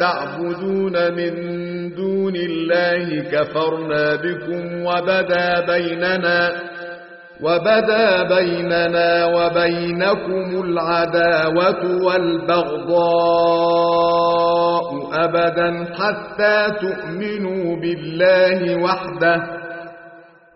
تعبدون من دون الله كفرنا بكم وبدا بيننا وبدا بيننا وبينكم العداوة والبغضاء أبدا حتى تؤمنوا بالله وحده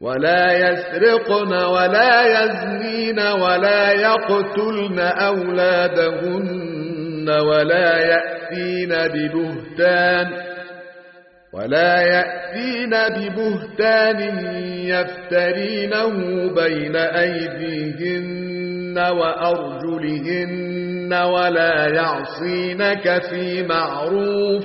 ولا يسرقن ولا يزنين ولا يقتلن أولادهن ولا يأتين ببهتان ولا يأتين ببهتان يفترينه بين أيديهن وأرجلهن ولا يعصينك في معروف